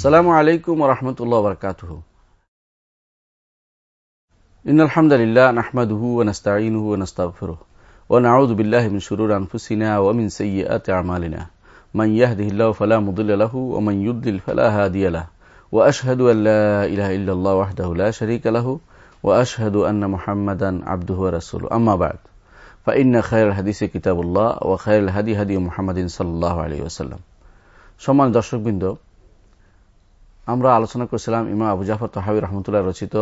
আসসালামু আলাইকুম রহমতুল্লাহ إن الحمد لله نحمده ونستعينه ونستغفره ونعوذ بالله من شرور أنفسنا ومن سيئات أعمالنا. من يهده الله فلا مضل له ومن يضلل فلا هادي له. وأشهد أن لا إله إلا الله وحده لا شريك له وأشهد أن محمدا عبده ورسوله. أما بعد فإن خير الحديث كتاب الله وخير الهدي هدي محمد صلى الله عليه وسلم. সম্মান দর্শকবৃন্দ আমরা আলোচনা করেছিলাম ইমা আবু জাফর তহাবি রহমতুল্লাহ রচিত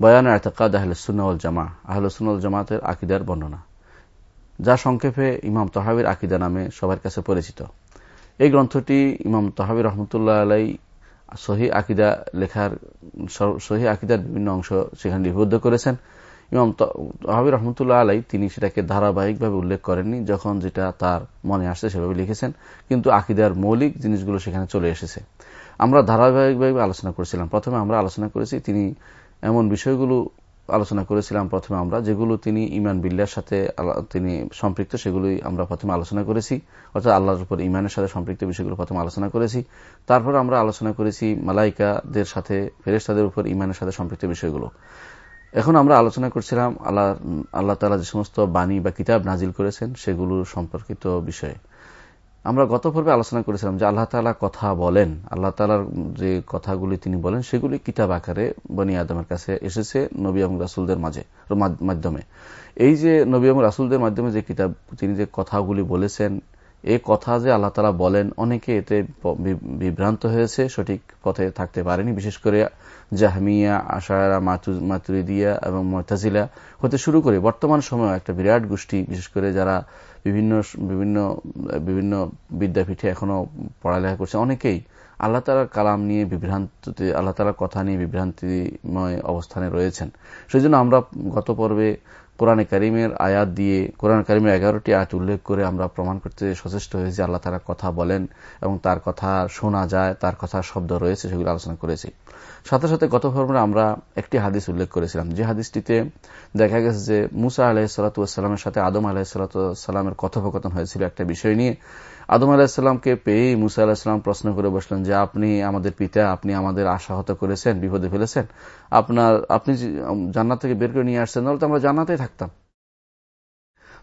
বয়ান এতকাদ আহলসুন্নল জামা আহলসুন্নল জামাতের আকিদার বর্ণনা। যা সংক্ষেপে ইমাম তহাবির আকিদা নামে সবার কাছে পরিচিত। এই গ্রন্থটি ইমাম তহাবি রহমতুল্লাহ আলাই সহি আকিদা লেখার সহি আকিদার বিভিন্ন অংশ সেখানে লিপিবদ্ধ করেছেন। ইমাম তহাবি রহমতুল্লাহ আলাই তিনি সেটাকে ধারাবাহিকভাবে উল্লেখ করেননি, যখন যেটা তার মনে আসছে সেভাবে লিখেছেন। কিন্তু আকিদার মৌলিক জিনিসগুলো সেখানে চলে এসেছে। আমরা ধারাবাহিকভাবে আলোচনা করেছিলাম। প্রথমে আমরা আলোচনা করেছি, তিনি এমন বিষয়গুলো আলোচনা করেছিলাম প্রথমে আমরা, যেগুলো তিনি ইমান বিল্লার সাথে তিনি সম্পৃক্ত, সেগুলোই আমরা প্রথমে আলোচনা করেছি। অর্থাৎ আল্লাহর উপর ইমানের সাথে সম্পৃক্ত বিষয়গুলো প্রথমে আলোচনা করেছি। তারপর আমরা আলোচনা করেছি মালাইকাদের সাথে ফেরেস্তাদের উপর ইমানের সাথে সম্পৃক্ত বিষয়গুলো। এখন আমরা আলোচনা করছিলাম আল্লাহ আল্লাহ তালা যে সমস্ত বাণী বা কিতাব নাজিল করেছেন সেগুলো সম্পর্কিত বিষয়ে। আমরা গত পর্বে আলোচনা করেছিলাম যে আল্লাহ তালা কথা বলেন। আল্লাহ তালার যে কথাগুলি তিনি বলেন, সেগুলি কিতাব আকারে বনি আদমের কাছে এসেছে নবী এবং রাসুলদের মাঝে মাধ্যমে। এই যে নবী এবং রাসুলদের মাধ্যমে যে কিতাব, তিনি যে কথাগুলি বলেছেন এই কথা যে আল্লাহ তালা বলেন, অনেকে এতে বিভ্রান্ত হয়েছে, সঠিক পথে থাকতে পারেনি। বিশেষ করে জাহমিয়া, আশায়রা মাতুরিদিয়া এবং মতাজিলা হতে শুরু করে বর্তমান সময় একটা বিরাট গোষ্ঠী, বিশেষ করে যারা বিভিন্ন বিভিন্ন বিভিন্ন বিদ্যাপীঠে এখনও পড়ালেখা করছে। অনেকেই আল্লাহ তালার কালাম নিয়ে বিভ্রান্তি আল্লাহ তালার কথা নিয়ে বিভ্রান্তিময় অবস্থানে রয়েছেন। সেই জন্য আমরা গত পর্বে কোরআনে করিমের আয়াত দিয়ে, কোরআন করিমের এগারোটি আয়াত উল্লেখ করে আমরা প্রমাণ করতে সচেষ্ট হয়েছি, আল্লাহ তারা কথা বলেন এবং তার কথা শোনা যায়, তার কথা শব্দ রয়েছে, সেগুলো আলোচনা করেছি। সাথে সাথে গত ফর্মে আমরা একটি হাদিস উল্লেখ করেছিলাম, যে হাদিসটিতে দেখা গেছে যে মুসা আলাহিসাল্লামের সাথে আদম আলাহিসাল্লামের কথোপকথন হয়েছিল একটা বিষয় নিয়ে। আদম আলাহিসাল্লামকে পেয়ে মুসা আলাহিসাল্লাম প্রশ্ন করে বসলেন যে, আপনি আমাদের পিতা, আপনি আমাদের আশাহত করেছেন, বিপদে ফেলেছেন। আপনার, আপনি জান্নাত থেকে বের করে নিয়ে আসছেন, তাহলে তো আমরা জান্নাতেই থাকতাম।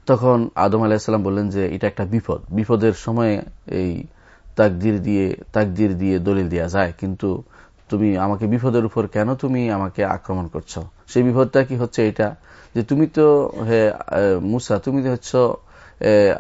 তখন আদম আলাহিসাল্লাম বললেন যে, এটা একটা বিপদ। বিপদের সময় এই তাকদির দিয়ে তাকদির দিয়ে দলিল দেওয়া যায়। কিন্তু তুমি আমাকে বিপদের উপর কেন তুমি আমাকে আক্রমণ করছ? সেই বিপদটা কি হচ্ছে এটা? যে তুমি তো হে মুসা, তুমি তো হচ্ছ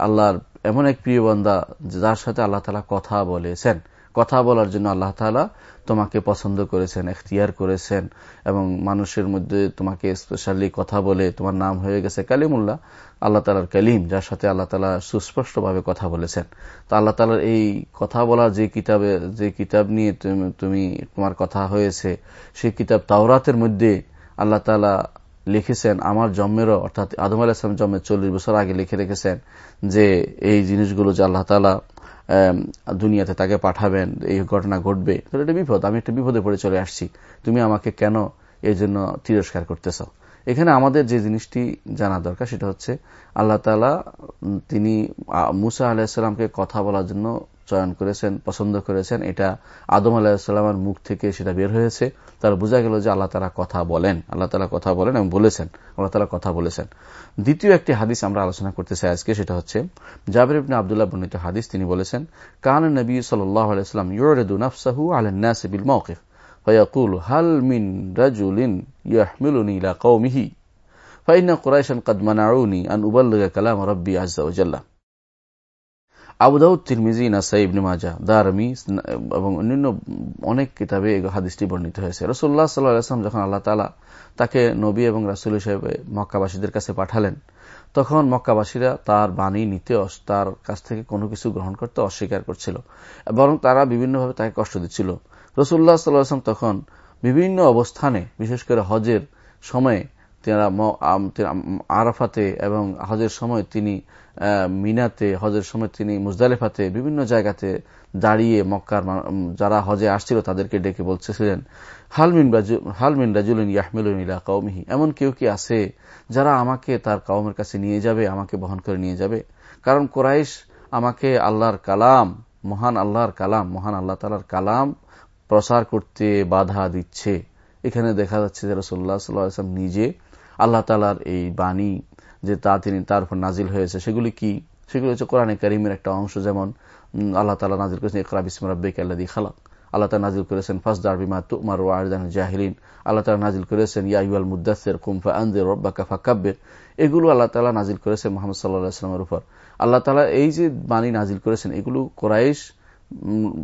আল্লাহর এমন এক প্রিয় বন্দা যার সাথে আল্লাহ তালা কথা বলেছেন। কথা বলার জন্য আল্লাহ তালা তোমাকে পছন্দ করেছেন, এখতিয়ার করেছেন এবং মানুষের মধ্যে তোমাকে স্পেশালি কথা বলে তোমার নাম হয়ে গেছে কালিমুল্লাহ, আল্লাহ তালার কালিম, যার সাথে আল্লাহ তালা সুস্পষ্টভাবে কথা বলেছেন। তো আল্লাহ তালার এই কথা বলা যে কিতাবে, যে কিতাব নিয়ে তুমি তোমার কথা হয়েছে, সেই কিতাব তাওরাতের মধ্যে আল্লাহ তালা লিখেছেন আমার জন্মেরও, অর্থাৎ আদম আলাহিসাম জন্মের চল্লিশ বছর আগে লিখে রেখেছেন যে এই জিনিসগুলো যে আল্লাহ তালা দুনিয়াতে তাকে পাঠাবেন, এই ঘটনা ঘটবে। তাহলে এটা বিপদ, আমি একটা বিপদে পড়ে চলে আসছি। তুমি আমাকে কেন এই জন্য তিরস্কার করতেছ? এখানে আমাদের যে জিনিসটি জানা দরকার সেটা হচ্ছে আল্লাহ তালা তিনি মুসা আলাহিসাল্লামকে কথা বলার জন্য চয়ন করেছেন পছন্দ করেছেন এটা আদম আলাহিসাল্লামের মুখ থেকে সেটা বের হয়েছে তার বোঝা গেল যে আল্লাহ তালা কথা বলেন আল্লাহ তালা কথা বলেন এবং বলেছেন আল্লাহ তালা কথা বলেছেন দ্বিতীয় একটি হাদিস আমরা আলোচনা করতে চাই আজকে সেটা হচ্ছে জাবির ইবনে আবদুল্লাহ বর্ণিত হাদিস তিনি বলেছেন কান নবী সাল্লাহ আলাইসাল্লাম ইউরেদু নাফসাহু আলহাস বিল মৌকিফ فيقول هل من رجل يحملني إلى قومه فإن قريشا قد منعوني أن أبلغ كلام ربي عز وجل আবুদাউদ তিরমিজি, নাসাই, ইবনে মাজা দারমি, এবং অন্যান্য অনেক কিতাবে হাদিসটি বর্ণিত হয়েছে। রসুল্লাহ সাল্লাম যখন আল্লাহ তালা তাকে নবী এবং রাসুল হিসেবে মক্কাবাসীদের কাছে পাঠালেন, তখন মক্কাবাসীরা তার বাণী নিতে তার কাছ থেকে কোনো কিছু গ্রহণ করতে অস্বীকার করছিল, বরং তারা বিভিন্নভাবে তাকে কষ্ট দিচ্ছিল। রসুল্লাহ সাল্লাম তখন বিভিন্ন অবস্থানে, বিশেষ করে হজের সময়ে আরাফাতে এবং হজের সময় তিনি মিনাতে, হজের সময় তিনি মুজদালেফাতে বিভিন্ন জায়গাতে দাঁড়িয়ে মক্কার যারা হজে আসছিল তাদেরকে ডেকে বলতেছিলেন হালমিন হালমিন রাজুলিন ইয়াহমিলুন ইলা কৌমিহি এমন কেউ কি আছে যারা আমাকে তার কওমের কাছে নিয়ে যাবে, আমাকে বহন করে নিয়ে যাবে? কারণ কোরাইশ আমাকে আল্লাহর কালাম, মহান আল্লাহর কালাম, মহান আল্লাহ তালার কালাম প্রসার করতে বাধা দিচ্ছে। এখানে দেখা যাচ্ছে যে রসুল্লাহ সাল্লাম নিজে আল্লাহ তালার এই বাণী যে তা তিনি তার উপর নাজিল হয়েছে, সেগুলি কি? সেগুলি হচ্ছে কোরআনে করিমের একটা অংশ যেমন আল্লাহ তালা নাজিল করেছেন, ইকরা বিসম রব্বিক আল্লাদি খালাক। আল্লাহ তালা নাজিল করেছেন ফার্স্ট দারবিমা তুমার ওয়ারদান জাহিরিন আল্লাহ তালা নাজিল করেছেন ইয়াইয়াল মুদাসের কুমফা আনজের রব্বাকা ফাকাব্বের। এগুলো আল্লাহ তালা নাজিল করেছেন মোহাম্মদ সাল্লাহ ইসলামের উপর। আল্লাহ তালা এই যে বাণী নাজিল করেছেন, এগুলো কোরাইশ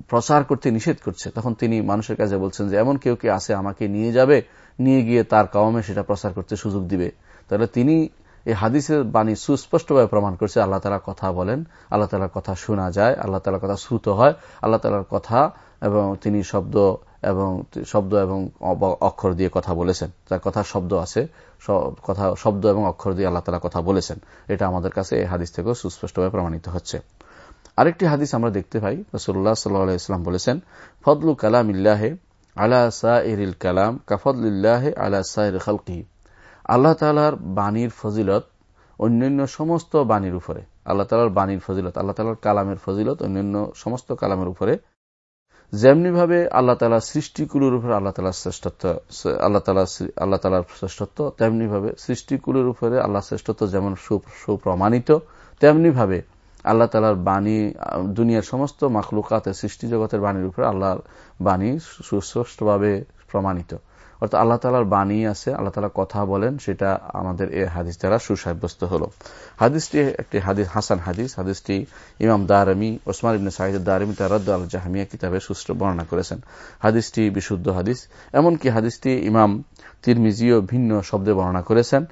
প্রচার করতে নিষেধ করছে। তখন তিনি মানুষের কাছে বলছেন যে, এমন কেউ কে আসে আমাকে নিয়ে যাবে? নিয়ে গিয়ে তার কাউমে সেটা প্রচার করতে সুযোগ দিবে? তাহলে তিনি এই হাদিসের বাণী সুস্পষ্টভাবে প্রমাণ করছে, আল্লাহ তালা কথা বলেন, আল্লাহ তালার কথা শোনা যায়, আল্লাহ তালার কথা শ্রুত হয়, আল্লাহ তালার কথা এবং তিনি শব্দ এবং শব্দ এবং অক্ষর দিয়ে কথা বলেছেন। তার কথা শব্দ আছে কথা, শব্দ এবং অক্ষর দিয়ে আল্লাহ তালা কথা বলেছেন। এটা আমাদের কাছে এই হাদিস থেকেও সুস্পষ্টভাবে প্রমাণিত হচ্ছে। আরেকটি হাদিস আমরা দেখতে পাই। রসুল্লাহ সাল্লাম বলেছেন, ফদলু কালাম ইল্লাহে আলা সাইরিল কালাম কাফদুল্লাহে আলা সাইর খালকি আল্লাহ তালার বাণীর ফজিলত অন্যান্য সমস্ত বাণীর উপরে। আল্লাহ তালার বাণীর ফজিলত, আল্লাহ তালার কালামের ফজিলত অন্যান্য সমস্ত কালামের উপরে। যেমনিভাবে আল্লাহ তালা সৃষ্টিকুলের উপরে আল্লাহ তালার শ্রেষ্ঠত্ব, আল্লাহ তালা আল্লাহ তালার শ্রেষ্ঠত্ব, তেমনিভাবে সৃষ্টিকুলের উপরে আল্লাহ শ্রেষ্ঠত্ব যেমন সুপ্রমাণিত, তেমনিভাবে আল্লাহ তালার বাণী, দুনিয়ার সমস্ত মাখলুকাতে সৃষ্টি জগতের বাণীর উপরে আল্লাহর বাণী সুস্পষ্টভাবে প্রমাণিত। অর্থাৎ আল্লাহ তালার বাণী আছে, আল্লাহ তালা কথা বলেন, সেটা আমাদের এ হাদিস দ্বারা সুসাব্যস্ত হল। হাদিসটি একটি হাদিস, হাসান হাদিস। হাদিসটি ইমাম দারমি, ওসমান ইবনে সাহিদ দারমি তার রদ্দ আল জাহামিয়া কিতাবে সুস্থ বর্ণনা করেছেন। হাদিসটি বিশুদ্ধ হাদিস। এমনকি হাদিসটি ইমাম তিরমিজিও ভিন্ন শব্দে বর্ণনা করেছেন।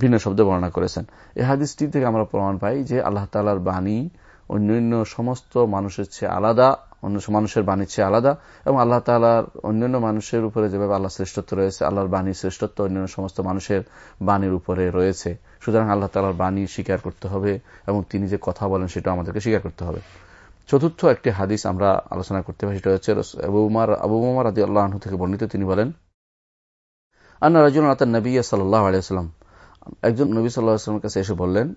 ভিন্ন শব্দে বর্ণনা করেছেন। এই হাদিসটি থেকে আমরা প্রমাণ পাই যে আল্লাহ তালার বাণী অন্যান্য সমস্ত মানুষের চেয়ে আলাদা, অন্য মানুষের বাণীর চেয়ে আলাদা এবং আল্লাহ তালার অন্যান্য মানুষের উপরে যেভাবে আল্লাহ শ্রেষ্ঠত্ব রয়েছে, আল্লাহর বাণীর শ্রেষ্ঠত্ব অন্যান্য সমস্ত মানুষের বাণীর উপরে রয়েছে। সুতরাং আল্লাহ তালার বাণী স্বীকার করতে হবে এবং তিনি যে কথা বলেন সেটা আমাদেরকে স্বীকার করতে হবে। চতুর্থ একটি হাদিস আমরা আলোচনা করতে পারি, সেটা হচ্ছে আবু উমার আবু উমার আদি আল্লাহ থেকে বর্ণিত। তিনি বলেন, আন্না রাজুল আতার নবী সাল্লাহ আলিয়াল্লাম একজন নবী সাল্লাহ কাছে এসে বললেন,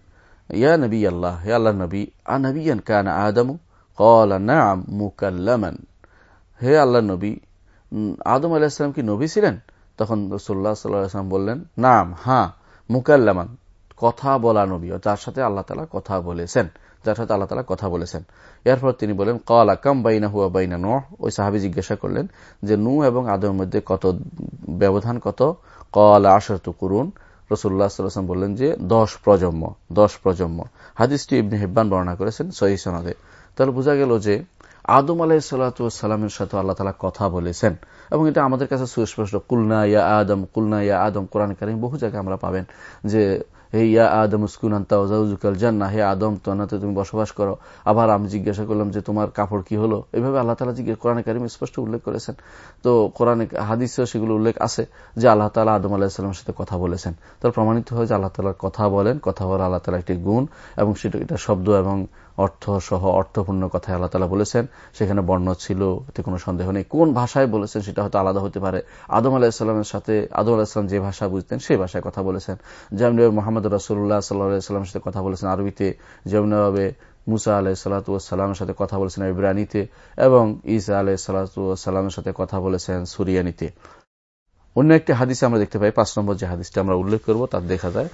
ইয়া নবী আল্লাহ, হে আল্লাহ নবী আ নবীন কানা আদমু? কল নাম হে আল্লাহ নবী আদম আলাহিসাম কি নবী ছিলেন? তখন রসুল্লাহ সাল্লাম বললেন, নাম হ্যাঁ মুকাল্লামান, কথা বলা নবী যার সাথে আল্লাহ তালা কথা বলেছেন, যার সাথে আল্লাহ তালা কথা বলেছেন। এরপর তিনি বলেন কল আকাম বাইনা হুয়া বাইনা নো ওই সাহাবি জিজ্ঞাসা করলেন যে নু এবং আদমের মধ্যে কত ব্যবধান কত? কল আশরত করুন। রসুল্লাহ সাল্লাম বললেন যে, দশ প্রজন্ম দশ প্রজন্ম। হাদিসটি ইবনে হেব্বান বর্ণনা করেছেন সহি সনদে। তাহলে বোঝা গেল যে, আদম আলাই সাল্লাতামের সাথে আল্লাহ তালা কথা বলেছেন। এবং এটা আমাদের কাছে সুস্পষ্ট। কুলনা ইয়া আদম, কুলনা ইয়া আদম, কোরআন কারিম বহু জায়গায় আমরা পাবেন যে হে ইয়া আদম উস্কুনান্তাউজাউজুকাল জান্না হে আদম তনাতে তুমি বসবাস করো। আবার আমি জিজ্ঞাসা করলাম যে, তোমার কাপড় কি হলো? এইভাবে আল্লাহ তালা জিজ্ঞেস, কোরআন কারিম স্পষ্ট উল্লেখ করেছেন। তো কোরআন হাদিসেও সেগুলো উল্লেখ আছে যে, আল্লাহ তালা আদম আলাহিসাল্লামের সাথে কথা বলেছেন। তার প্রমাণিত হয় যে, আল্লাহ তালার কথা বলেন, কথা বলা আল্লাহ তালা একটি গুণ এবং সেটা, এটা শব্দ এবং অর্থ সহ অর্থপূর্ণ কথা আল্লাহ তালা বলেছেন, সেখানে বর্ণ ছিল, এতে কোনো সন্দেহ নেই। কোন ভাষায় বলেছেন সেটা হয়তো আলাদা হতে পারে। আদম আলাহিসাল্লামের সাথে, আদম আলাহিসাম যে ভাষা বুঝতেন সেই ভাষায় কথা বলেছেন। যেমনি মোহাম্মদ রসুল্লাহ সাল্লাহামের সাথে কথা বলেছেন আরবিতে। যেমনিভাবে মুসা আলাহ সাল্লাতামের সাথে কথা বলেছেন ইব্রানিতে। এবং ইসা আলাহ সাল্লাতামের সাথে কথা বলেছেন সুরিয়ানিতে। অন্য একটি হাদিসে আমরা দেখতে পাই, পাঁচ নম্বর যে হাদিসটা আমরা উল্লেখ করব তার দেখা যায়।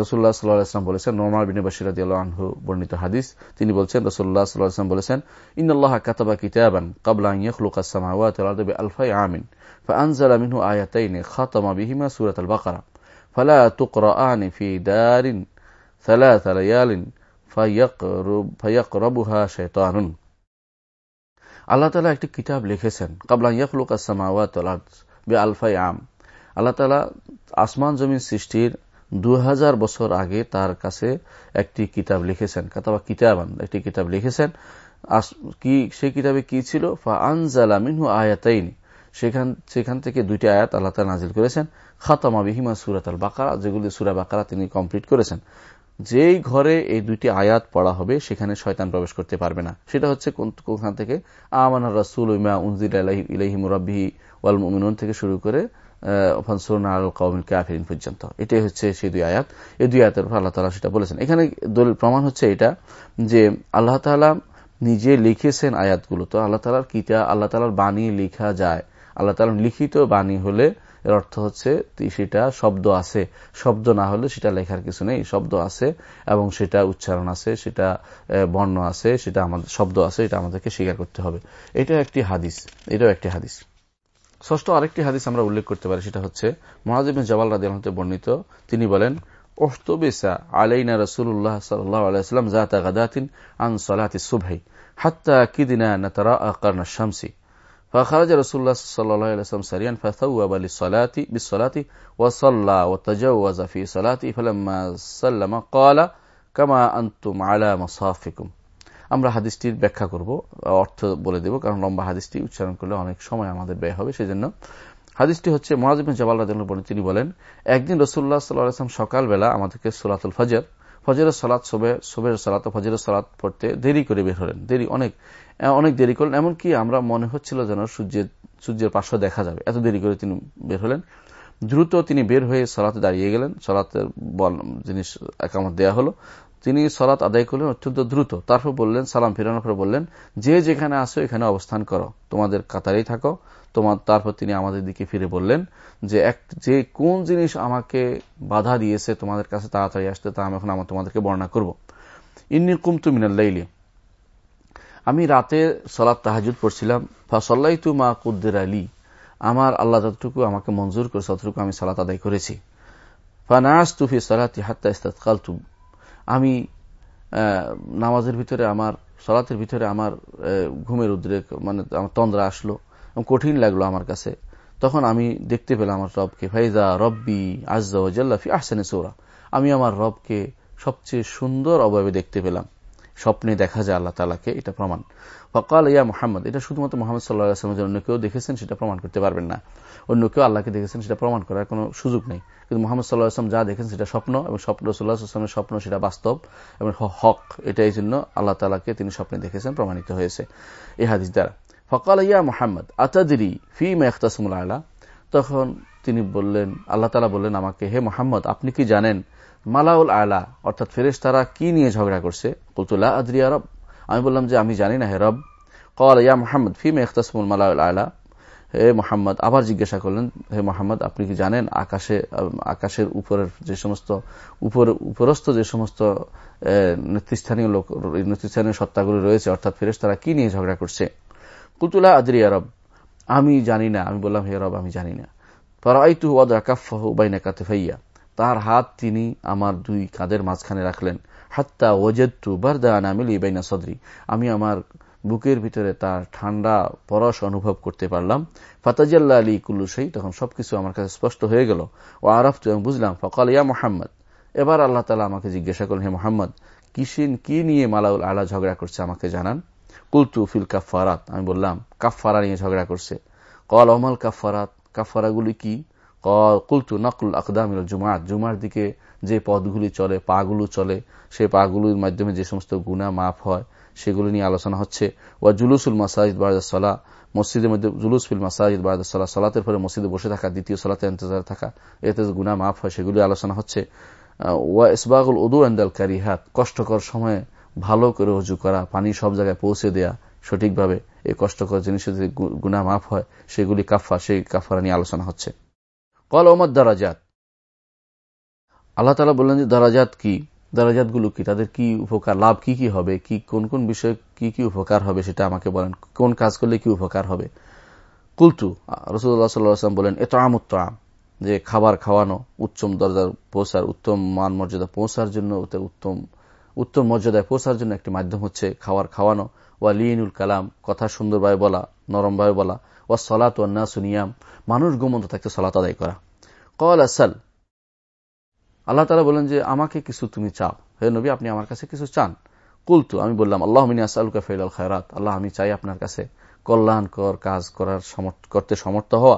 রসুল্লাহ সাল্লাহাম বলেছেন নোমান বিন বাসিরাদ আনহু বর্ণিত হাদিস তিনি বলছেন রসুল্লাহ সাল্লাহাম বলেছেন ইন্নআল্লাহ কাতাবা কিতাবান কাবলা ইয়াখলুকা সামাওয়াত আলফাই আমিন فأنزل منه آيتين ختم بهما سورة البقرة فلا تقرآن في دار ثلاث ليال فيقرب فيقربها شيطان আল্লাহ তালা একটি কিতাব লিখেছেন কাবলা ইয়াখলুক আসামাওয়াত আলফাই আম আল্লাহ তালা আসমান জমিন সৃষ্টির দু হাজার বছর আগে তার কাছে একটি কিতাব লিখেছেন, কাতাবা কিতাবান একটি কিতাব লিখেছেন। কি সেই কিতাবে কি ছিল? ফা আনজালা মিনহু আয়াতাইনি। সেখান সেখান থেকে দুইটি আয়াত আল্লাহ তালা নাজিল করেছেন। খাতামা বিহিমা সুরাত আল বাকারা, যেগুলি সুরা বাকারা তিনি কমপ্লিট করেছেন। যেই ঘরে এই দুইটি আয়াত পড়া হবে, সেখানে শয়তান প্রবেশ করতে পারবে না। সেটা হচ্ছে কোনখান থেকে? আমানা রাসুল ইমা উনজির ইলাহিম রব্বিহি ওয়াল মুমিনুন থেকে শুরু করে ফানসুরনা আল কৌমিল কাফিরিন পর্যন্ত। এটাই হচ্ছে সেই দুই আয়াত। এই দুই আয়াতের আল্লাহ তালা সেটা বলেছেন। এখানে দলিল প্রমাণ হচ্ছে এটা, যে আল্লাহ তালা নিজে লিখেছেন আয়াতগুলো। তো আল্লাহ তালার কিতা আল্লাহ তালার বাণী লিখা যায়। আল্লাহ তালার লিখিত বাণী হলে এর অর্থ হচ্ছে সেটা শব্দ আছে। শব্দ না হলে সেটা লেখার কিছু নেই। শব্দ আছে এবং সেটা উচ্চারণ আছে, সেটা বর্ণ আছে, সেটা আমাদের শব্দ আছে, এটা আমাদেরকে স্বীকার করতে হবে। এটা একটি হাদিস। এটাও একটি হাদিস। ষষ্ঠ আরেকটি হাদিস আমরা উল্লেখ করতে পারি সেটা হচ্ছে মহাজিবিন জওয়াল রাজি আলহতে বর্ণিত তিনি বলেন ওহতবেসা আলাইনা রসুল্লাহ সাল্লাহ আলাইসাল্লাম জাতা গাদাতিন আন সলাতি সুভাই হাত্তা কিদিনা নাতারা আকারনা শামসি فخرج رسول الله صلى الله عليه وسلم سريعا فثوب للصلاة بالصلاة وصلى وتجوز في صلاته فلما سلم قال كما أنتم على مصافكم আমরা হাদিসটির ব্যাখ্যা করব, অর্থ বলে দেব, কারণ লম্বা হাদিসটি উচ্চারণ করলে অনেক সময় আমাদের ব্যয় হবে সেই জন্য হাদিসটি হচ্ছে মহাজিবিন জবাল রাজন তিনি বলেন, একদিন রসুল্লাহ সাল্লাম সকালবেলা আমাদেরকে সোলাতুল ফজর, ফজরের সালাত সোবের সালাত ফজরের সালাত পড়তে দেরি করে বের হলেন। দেরি অনেক অনেক দেরি করলেন, এমনকি আমরা মনে হচ্ছিল যেন সূর্যের সূর্যের পার্শ্ব দেখা যাবে। এত দেরি করে তিনি বের হলেন। দ্রুত তিনি বের হয়ে সলাতে দাঁড়িয়ে গেলেন। সলাতের জিনিস একামত দেয়া হলো। তিনি সলাত আদায় করলেন অত্যন্ত দ্রুত। তারপর বললেন, সালাম ফিরানোর পর বললেন, যে যেখানে আসো এখানে অবস্থান করো। তোমাদের কাতারেই থাকো। তোমার, তারপর তিনি আমাদের দিকে ফিরে বললেন যে, এক, যে কোন জিনিস আমাকে বাধা দিয়েছে তোমাদের কাছে তাড়াতাড়ি আসতে, তা আমি এখন আমার তোমাদেরকে বর্ণনা করব। ইন্নি কুমতু মিনাল্লাইলি আমি রাতে সলাৎ তাহাজুদ পড়ছিলাম। ফাসল্লাই তু মা কুদ্দের আলী। আমার আল্লাহ যতটুকু আমাকে মঞ্জুর করে ততটুকু আমি সালাত আদায় করেছি। ফানাস তুফি সালাতি হাত্তা ইস্তাৎকাল তুম আমি নামাজের ভিতরে আমার, সলাতের ভিতরে আমার ঘুমের উদ্রেক মানে আমার তন্দ্রা আসলো কঠিন লাগল আমার কাছে। তখন আমি দেখতে পেলাম আমার রবকে। ফাইজা রব্বি আজ্লাফি আহসানে সৌরা। আমি আমার রবকে সবচেয়ে সুন্দর অভাবে দেখতে পেলাম। স্বপ্নে দেখা যায় আল্লাহ তালাকে এটা প্রমাণ। ফকাল ইয়া মোহাম্মদ, এটা শুধুমাত্র মোহাম্মদ সাল্লাহ আসলামের অন্য কেউ দেখেছেন সেটা প্রমাণ করতে পারবেন না। অন্য কেউ আল্লাহকে দেখেছেন সেটা প্রমাণ করার কোনো সুযোগ নেই। কিন্তু মোহাম্মদ সাল্লাহ আসলাম যা দেখেছেন সেটা স্বপ্ন, এবং স্বপ্ন সাল্লাহ আসলামের স্বপ্ন সেটা বাস্তব, এবং হক এটা এই জন্য আল্লাহ তালাকে তিনি স্বপ্নে দেখেছেন, প্রমাণিত হয়েছে এই হাদিস দ্বারা। ফকাল ইয়া মোহাম্মদ আতাদি ফি মেখতাসমুল আলা? তখন তিনি বললেন, আল্লাহ তালা বললেন আমাকে, হে মোহাম্মদ, আপনি কি জানেন মালাউল আলা, অর্থাৎ ফেরেস তারা কি নিয়ে ঝগড়া করছে? কুলতুল্লাহ আদরিয়া রব। আমি বললাম যে, আমি জানি না হে রব। কল ইয়া মোহাম্মদ ফিম এখতাসমুল মালাউল আলা। হে মোহাম্মদ, আবার জিজ্ঞাসা করলেন, হে মোহাম্মদ, আপনি কি জানেন আকাশে, আকাশের উপরের যে সমস্ত উপরস্থ যে সমস্ত নেতৃস্থানীয় লোক, নেতৃস্থানীয় সত্তাগুলি রয়েছে, অর্থাৎ ফেরেস তারা কি নিয়ে ঝগড়া করছে? কুলতুল্লাহ আদরিয়া আরব আমি জানি না। আমি বললাম, হে রব, আমি জানি না। পরাইতু ওয়াদা কাফাহু বাইনা কাতেফাইয়া। তার হাত তিনি আমার দুই কাঁধের মাঝখানে রাখলেন। হাত্তা ওজেদ্দু বারদা আনামিল ইবাইনা সদরি। আমি আমার বুকের ভিতরে তার ঠান্ডা পরশ অনুভব করতে পারলাম। ফাতাজাল্লা আলী কুল্লুসাই তখন সবকিছু আমার কাছে স্পষ্ট হয়ে গেল। ও আরফ এবং বুঝলাম, ফকাল ইয়া মোহাম্মদ। এবার আল্লাহ তালা আমাকে জিজ্ঞাসা করলেন, হে মোহাম্মদ কিসিন কি নিয়ে মালাউল আলা ঝগড়া করছে আমাকে জানান? কুলতু ফিল কাফারাত আমি বললাম কাফারা নিয়ে ঝগড়া করছে। কল অমল কাফারাত কাফারাগুলি কি? কুলতু নকল আকদামিল জুমাত জুমার দিকে যে পদগুলি চলে পাগুলো চলে সেই পাগুলির মাধ্যমে যে সমস্ত গুণা মাফ হয়, সেগুলো নিয়ে আলোচনা হচ্ছে। ওয়া জুলুসুল মাসাজিদ বারাদাসলা মসজিদের মধ্যে জুলুস ফিল মাসাজিদ বারাদাসলা সালাতের পরে মসজিদে বসে থাকা, দ্বিতীয় সালাতে ইন্তজার থাকা, এতে গুণা মাফ হয় সেগুলি আলোচনা হচ্ছে। ওয়া ইসবাগুল উদু এন্দাল কারিহাত। কষ্টকর সময়ে ভালো করে উজু করা, পানি সব জায়গায় পৌঁছে দেয়া সঠিকভাবে। এই কষ্টকর জিনিসের গুণা মাফ হয়, সেগুলি কাফা সেই কাফারা নিয়ে আলোচনা হচ্ছে। কল ওমর দারাজাত আল্লাহ তালা বললেন যে দারাজাত কি? দারাজাতগুলো কি? তাদের কি উপকার? লাভ কি কি হবে? কি, কোন কোন বিষয়ে কি কি উপকার হবে সেটা আমাকে বলেন। কোন কাজ করলে কি উপকার হবে? কুলতু রসুল্লাহ সাল্লাম বলেন এত আমুত্তাম যে খাবার খাওয়ানো উচ্চম দরজার পৌঁছার, উত্তম মান মর্যাদা পৌঁছার জন্য উত্তম উত্তম মর্যাদায় পৌঁছার জন্য একটি মাধ্যম হচ্ছে খাবার খাওয়ানো। ওয়া লিনুল কালাম, কথা সুন্দরভাবে বলা। নরমভাবে বলা। ওয়া সলাত ওয়ান্না সুনিয়াম মানুষ গোমন্ত থাকতে সলাত আদায় করা। কল আসাল আল্লাহ তালা বলেন যে, আমাকে কিছু তুমি চাও। হে নবী, আপনি আমার কাছে কিছু চান? কুলতু, আমি বললাম, আল্লাহ মিনী আসালুকা ফেলাল খায়রাত। আল্লাহ, আমি চাই আপনার কাছে কল্যাণকর কাজ করার করতে সমর্থ হওয়া।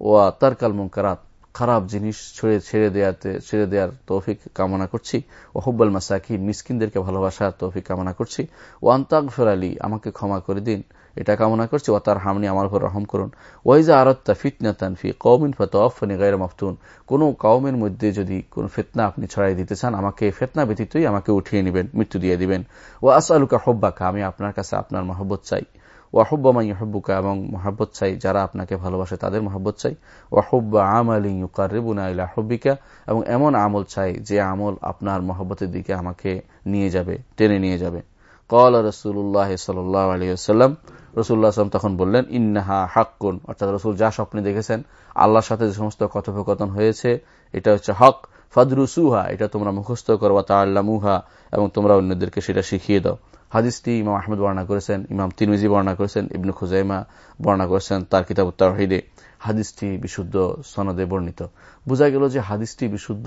ও তারকাল মুঙ্কারাত খারাপ জিনিস ছেড়ে ছেড়ে দেওয়াতে ছেড়ে দেওয়ার তৌফিক কামনা করছি। ও হুব্বাল মাসাকি মিসকিনদেরকে ভালোবাসার তৌফিক কামনা করছি। ও আন্তাক ফেরালি আমাকে ক্ষমা করে দিন। এটা কামনা করছি ও তার হামনি আমার উপর রহম করুন। ওয়াইজা আরত্তা ফিতনাতান ফি কৌমিন ফতফনি গায়ের মফতুন। কোন কৌমের মধ্যে যদি কোন ফেতনা আপনি ছড়াই দিতে চান, আমাকে ফেতনা ব্যতীতই আমাকে উঠিয়ে নেবেন, মৃত্যু দিয়ে দিবেন। ও আসালুকা হব্বাকা, আমি আপনার কাছে আপনার মহব্বত চাই। ওয়াহুব্বামাই হব্বুকা এবং মহাব্বত চাই যারা আপনাকে ভালোবাসে তাদের মহাব্বত চাই। ওয়াহুব্বা আমালি ইউকারিবুনা ইলা হব্বিকা, এবং এমন আমল চাই যে আমল আপনার মহব্বতের দিকে আমাকে নিয়ে যাবে, টেনে নিয়ে যাবে। কল রসুল্লাহ সাল্লাহ আলিয়াল্লাম রসুল্লাহ আসলাম তখন বললেন, ইন্নাহা হাক্কুন অর্থাৎ রসুল যা স্বপ্নে দেখেছেন, আল্লাহর সাথে যে সমস্ত কথোপকথন হয়েছে, এটা হচ্ছে হক। ফাদরুসুহা, এটা তোমরা মুখস্থ করো বা তাল্লামুহা এবং তোমরা অন্যদেরকে সেটা শিখিয়ে দাও। হাদিসটি ইমাম আহমেদ বর্ণনা করেছেন, ইমাম তিনমিজি বর্ণনা করেছেন, ইবনু খুজাইমা বর্ণনা করেছেন তার কিতাব তাহিদে হাদিসটি বিশুদ্ধ সনদে বর্ণিত। বোঝা গেল যে হাদিসটি বিশুদ্ধ,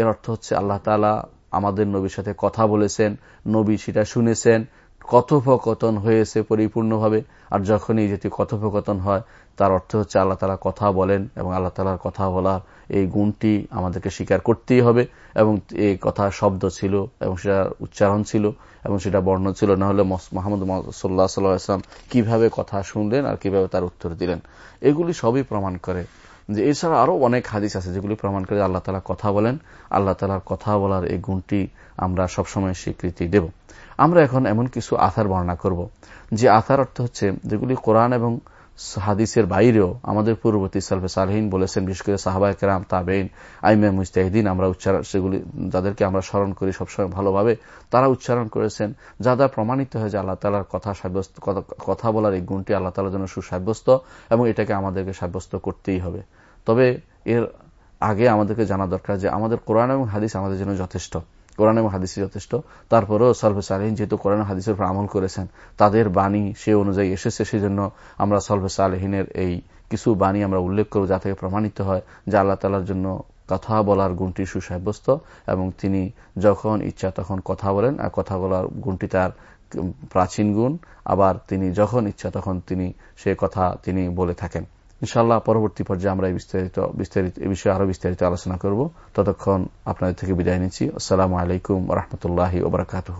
এর অর্থ হচ্ছে আল্লাহ তালা আমাদের নবীর সাথে কথা বলেছেন, নবী সেটা শুনেছেন, কথোপকথন হয়েছে পরিপূর্ণভাবে, আর যখনই যেটি কথোপকথন হয়, তার অর্থ হচ্ছে আল্লাহ তালা কথা বলেন এবং আল্লাহ তালার কথা বলার এই গুণটি আমাদেরকে স্বীকার করতেই হবে এবং এই কথা শব্দ ছিল এবং সেটা উচ্চারণ ছিল এবং সেটা বর্ণ ছিল। না হলে মোহাম্মদ সাল্লাহ সাল্লাম কীভাবে কথা শুনলেন আর কীভাবে তার উত্তর দিলেন। এগুলি সবই প্রমাণ করে যে এছাড়া আরও অনেক হাদিস আছে যেগুলি প্রমাণ করে আল্লাহ তালা কথা বলেন। আল্লাহ তালার কথা বলার এই গুণটি আমরা সবসময় স্বীকৃতি দেব। আমরা এখন এমন কিছু আথার বর্ণনা করব, যে আথার অর্থ হচ্ছে যেগুলি কোরআন এবং হাদিসের বাইরেও আমাদের পূর্ববর্তী সালফে সালহীন বলেছেন, বিশেষ করে সাহাবাহ কেরাম তাবেইন আইমে মুস্তাহিদিন আমরা উচ্চারণ সেগুলি যাদেরকে আমরা স্মরণ করি সবসময় ভালোভাবে, তারা উচ্চারণ করেছেন, যা যা প্রমাণিত হয় যে আল্লাহ তালার কথা সাব্যস্ত কথা বলার এই গুণটি আল্লাহ তালার জন্য সুসাব্যস্ত এবং এটাকে আমাদেরকে সাব্যস্ত করতেই হবে। তবে এর আগে আমাদেরকে জানা দরকার যে আমাদের কোরআন এবং হাদিস আমাদের জন্য যথেষ্ট। কোরআন এবং হাদিসে যথেষ্ট। তারপরেও সলফে সালেহিন যেহেতু কোরআন হাদিসের উপর আমল করেছেন, তাদের বাণী সে অনুযায়ী এসেছে, সেজন্য আমরা সলফে সালেহিনের এই কিছু বাণী আমরা উল্লেখ করব যা থেকে প্রমাণিত হয় যে আল্লাহ তালার জন্য কথা বলার গুণটি সুসাব্যস্ত এবং তিনি যখন ইচ্ছা তখন কথা বলেন আর কথা বলার গুণটি তার প্রাচীন গুণ। আবার তিনি যখন ইচ্ছা তখন তিনি সে কথা তিনি বলে থাকেন। ইনশাল্লাহ পরবর্তী পর্যায়ে আমরা বিস্তারিত বিস্তারিত এ বিষয়ে আরও বিস্তারিত আলোচনা করব। ততক্ষণ আপনাদের থেকে বিদায় নিচ্ছি। আসসালামু আলাইকুম রহমতুল্লাহ ওবরাকাতহ